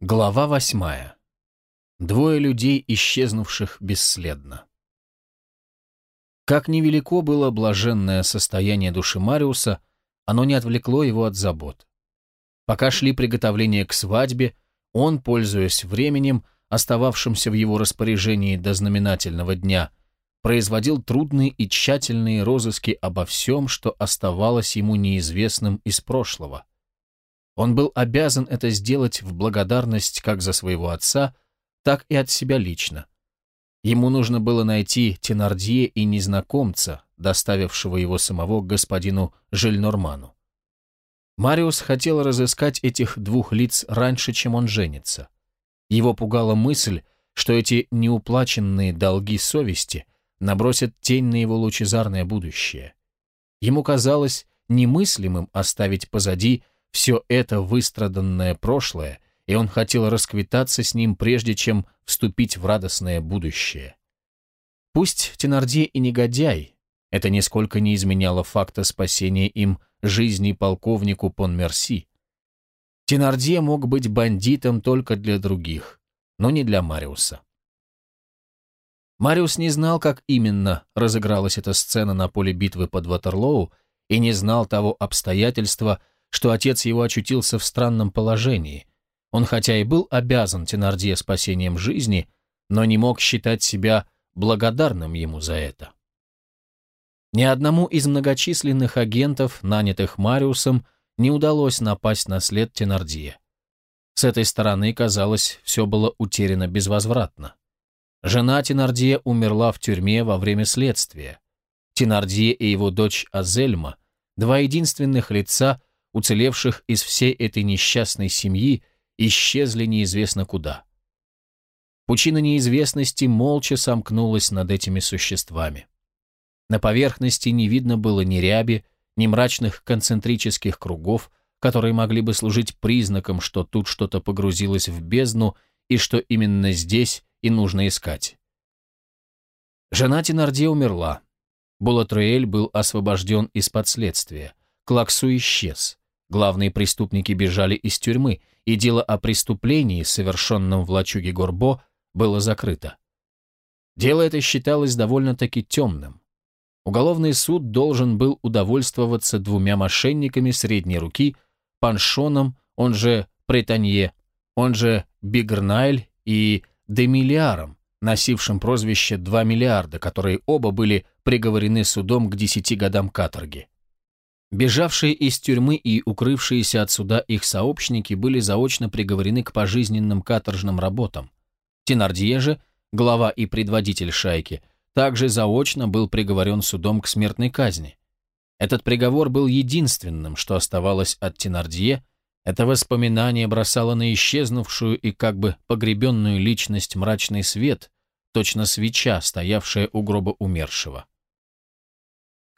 Глава восьмая. Двое людей, исчезнувших бесследно. Как невелико было блаженное состояние души Мариуса, оно не отвлекло его от забот. Пока шли приготовления к свадьбе, он, пользуясь временем, остававшимся в его распоряжении до знаменательного дня, производил трудные и тщательные розыски обо всем, что оставалось ему неизвестным из прошлого. Он был обязан это сделать в благодарность как за своего отца, так и от себя лично. Ему нужно было найти Тенардье и незнакомца, доставившего его самого к господину Жильнорману. Мариус хотел разыскать этих двух лиц раньше, чем он женится. Его пугала мысль, что эти неуплаченные долги совести набросят тень на его лучезарное будущее. Ему казалось немыслимым оставить позади все это выстраданное прошлое, и он хотел расквитаться с ним, прежде чем вступить в радостное будущее. Пусть Тенардье и негодяй, это нисколько не изменяло факта спасения им жизни полковнику Понмерси. Тенардье мог быть бандитом только для других, но не для Мариуса. Мариус не знал, как именно разыгралась эта сцена на поле битвы под Ватерлоу, и не знал того обстоятельства, что отец его очутился в странном положении. Он хотя и был обязан Тенардье спасением жизни, но не мог считать себя благодарным ему за это. Ни одному из многочисленных агентов, нанятых Мариусом, не удалось напасть на след Тенардье. С этой стороны, казалось, все было утеряно безвозвратно. Жена Тенардье умерла в тюрьме во время следствия. Тенардье и его дочь Азельма, два единственных лица, уцелевших из всей этой несчастной семьи, исчезли неизвестно куда. Пучина неизвестности молча сомкнулась над этими существами. На поверхности не видно было ни ряби, ни мрачных концентрических кругов, которые могли бы служить признаком, что тут что-то погрузилось в бездну и что именно здесь и нужно искать. Жена Тенарде умерла. Булатруэль был освобожден из-под следствия. Клаксу исчез. Главные преступники бежали из тюрьмы, и дело о преступлении, совершенном в лачуге Горбо, было закрыто. Дело это считалось довольно-таки темным. Уголовный суд должен был удовольствоваться двумя мошенниками средней руки, Паншоном, он же Претанье, он же Бигрнайль и Демиллиаром, носившим прозвище «2 миллиарда», которые оба были приговорены судом к 10 годам каторги. Бежавшие из тюрьмы и укрывшиеся от суда их сообщники были заочно приговорены к пожизненным каторжным работам. Тенардье же, глава и предводитель шайки, также заочно был приговорен судом к смертной казни. Этот приговор был единственным, что оставалось от Тенардье, это воспоминание бросало на исчезнувшую и как бы погребенную личность мрачный свет, точно свеча, стоявшая у гроба умершего.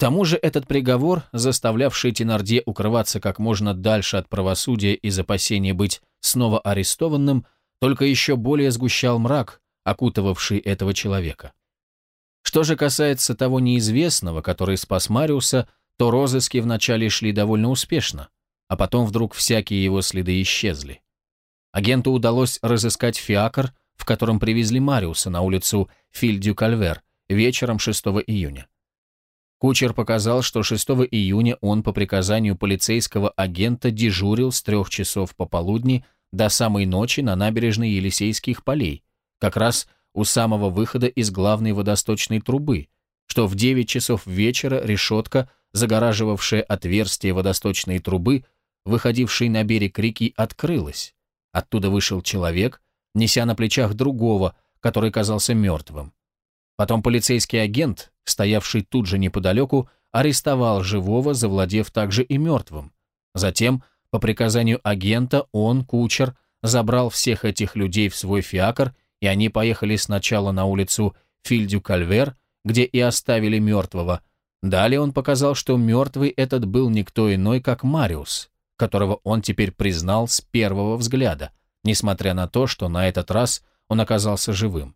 Тому же этот приговор, заставлявший Тенардье укрываться как можно дальше от правосудия из опасения быть снова арестованным, только еще более сгущал мрак, окутывавший этого человека. Что же касается того неизвестного, который спас Мариуса, то розыски вначале шли довольно успешно, а потом вдруг всякие его следы исчезли. Агенту удалось разыскать фиакр, в котором привезли Мариуса на улицу Фильдю-Кальвер вечером 6 июня. Кучер показал, что 6 июня он по приказанию полицейского агента дежурил с трех часов пополудни до самой ночи на набережной Елисейских полей, как раз у самого выхода из главной водосточной трубы, что в 9 часов вечера решетка, загораживавшая отверстие водосточной трубы, выходившей на берег реки, открылась. Оттуда вышел человек, неся на плечах другого, который казался мертвым. Потом полицейский агент, стоявший тут же неподалеку, арестовал живого, завладев также и мертвым. Затем, по приказанию агента, он, кучер, забрал всех этих людей в свой фиакр, и они поехали сначала на улицу Фильдю-Кальвер, где и оставили мертвого. Далее он показал, что мертвый этот был никто иной, как Мариус, которого он теперь признал с первого взгляда, несмотря на то, что на этот раз он оказался живым.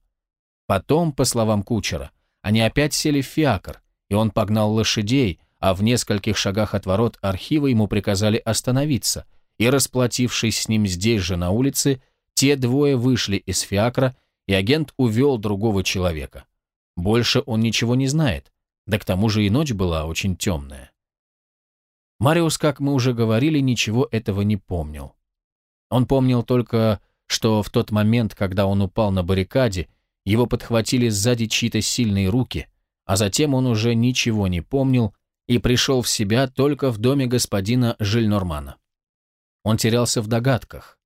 Потом, по словам кучера, они опять сели в фиакр, и он погнал лошадей, а в нескольких шагах от ворот архива ему приказали остановиться, и, расплатившись с ним здесь же на улице, Те двое вышли из фиакра, и агент увел другого человека. Больше он ничего не знает, да к тому же и ночь была очень темная. Мариус, как мы уже говорили, ничего этого не помнил. Он помнил только, что в тот момент, когда он упал на баррикаде, его подхватили сзади чьи-то сильные руки, а затем он уже ничего не помнил и пришел в себя только в доме господина Жильнормана. Он терялся в догадках.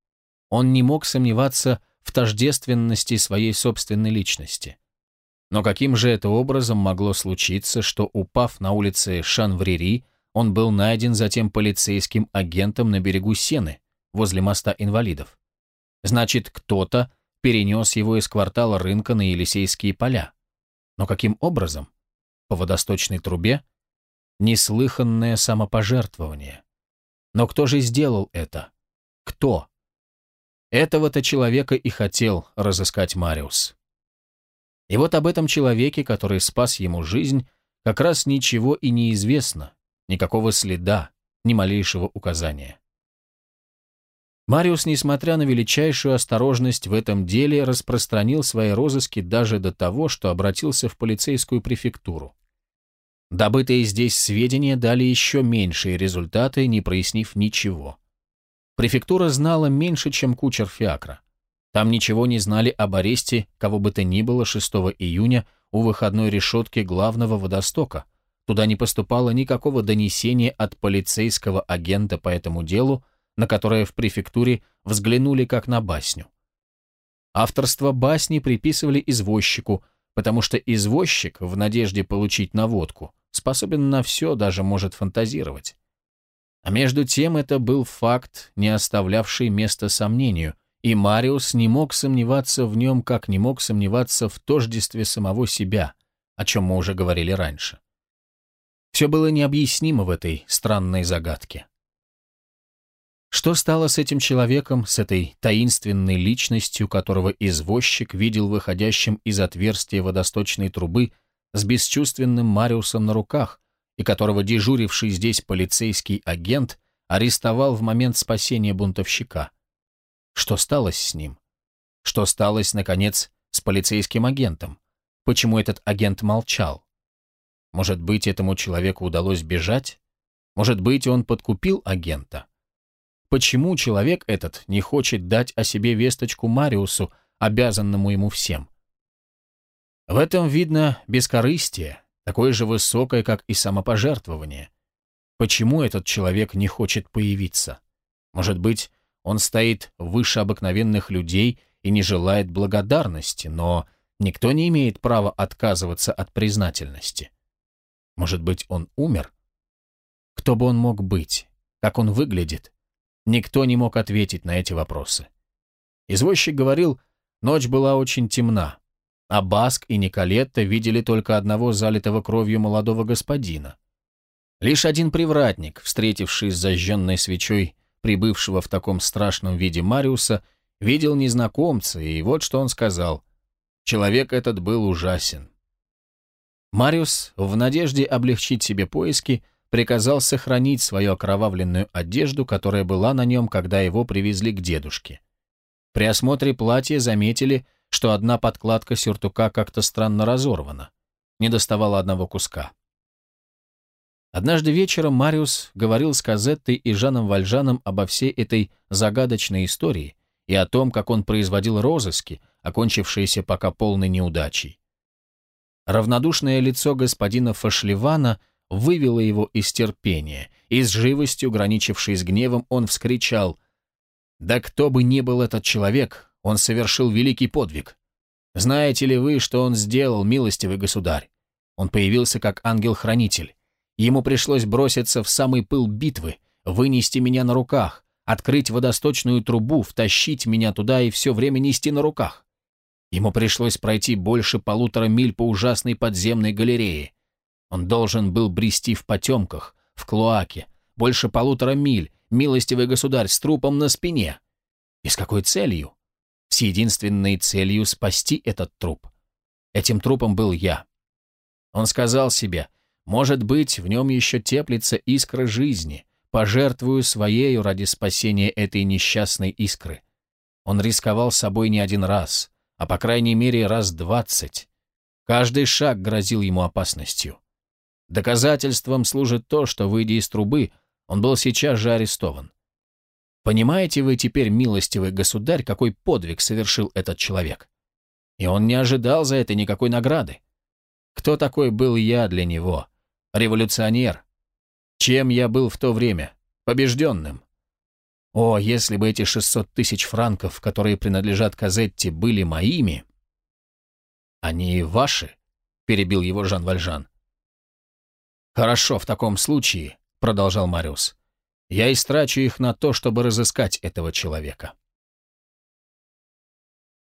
Он не мог сомневаться в тождественности своей собственной личности. Но каким же это образом могло случиться, что, упав на улице Шанврири, он был найден затем полицейским агентом на берегу Сены, возле моста инвалидов? Значит, кто-то перенес его из квартала рынка на Елисейские поля. Но каким образом? По водосточной трубе? Неслыханное самопожертвование. Но кто же сделал это? Кто? Этого-то человека и хотел разыскать Мариус. И вот об этом человеке, который спас ему жизнь, как раз ничего и не известно, никакого следа, ни малейшего указания. Мариус, несмотря на величайшую осторожность в этом деле, распространил свои розыски даже до того, что обратился в полицейскую префектуру. Добытые здесь сведения дали еще меньшие результаты, не прояснив ничего. Префектура знала меньше, чем кучер Фиакра. Там ничего не знали об аресте кого бы то ни было 6 июня у выходной решетки главного водостока. Туда не поступало никакого донесения от полицейского агента по этому делу, на которое в префектуре взглянули как на басню. Авторство басни приписывали извозчику, потому что извозчик, в надежде получить наводку, способен на все, даже может фантазировать. А между тем это был факт, не оставлявший места сомнению, и Мариус не мог сомневаться в нем, как не мог сомневаться в тождестве самого себя, о чем мы уже говорили раньше. Все было необъяснимо в этой странной загадке. Что стало с этим человеком, с этой таинственной личностью, которого извозчик видел выходящим из отверстия водосточной трубы с бесчувственным Мариусом на руках, и которого дежуривший здесь полицейский агент арестовал в момент спасения бунтовщика? Что стало с ним? Что стало, наконец, с полицейским агентом? Почему этот агент молчал? Может быть, этому человеку удалось бежать? Может быть, он подкупил агента? Почему человек этот не хочет дать о себе весточку Мариусу, обязанному ему всем. В этом видно бескорыстие, такое же высокое, как и самопожертвование. Почему этот человек не хочет появиться? Может быть, он стоит выше обыкновенных людей и не желает благодарности, но никто не имеет права отказываться от признательности. Может быть, он умер? Кто бы он мог быть? Как он выглядит? Никто не мог ответить на эти вопросы. Извозчик говорил, ночь была очень темна, а Баск и Николетта видели только одного залитого кровью молодого господина. Лишь один привратник, встретивший с зажженной свечой прибывшего в таком страшном виде Мариуса, видел незнакомца, и вот что он сказал. Человек этот был ужасен. Мариус, в надежде облегчить себе поиски, приказал сохранить свою окровавленную одежду, которая была на нем, когда его привезли к дедушке. При осмотре платья заметили, что одна подкладка сюртука как-то странно разорвана. Не доставала одного куска. Однажды вечером Мариус говорил с Казеттой и Жаном Вальжаном обо всей этой загадочной истории и о том, как он производил розыски, окончившиеся пока полной неудачей. Равнодушное лицо господина Фашлевана вывело его из терпения, и с живостью, граничившей с гневом, он вскричал «Да кто бы ни был этот человек, он совершил великий подвиг. Знаете ли вы, что он сделал, милостивый государь? Он появился как ангел-хранитель. Ему пришлось броситься в самый пыл битвы, вынести меня на руках, открыть водосточную трубу, втащить меня туда и все время нести на руках. Ему пришлось пройти больше полутора миль по ужасной подземной галерее, он должен был брести в потемках, в клоаке, больше полутора миль, милостивый государь, с трупом на спине. И с какой целью? С единственной целью спасти этот труп. Этим трупом был я. Он сказал себе, может быть, в нем еще теплится искра жизни, пожертвую своею ради спасения этой несчастной искры. Он рисковал собой не один раз, а по крайней мере раз двадцать. Каждый шаг грозил ему опасностью. Доказательством служит то, что, выйдя из трубы, он был сейчас же арестован. Понимаете вы теперь, милостивый государь, какой подвиг совершил этот человек? И он не ожидал за это никакой награды. Кто такой был я для него? Революционер. Чем я был в то время? Побежденным. О, если бы эти 600 тысяч франков, которые принадлежат Казетте, были моими... Они ваши? Перебил его Жан Вальжан. Хорошо, в таком случае, продолжал Мариус, я истрачу их на то, чтобы разыскать этого человека.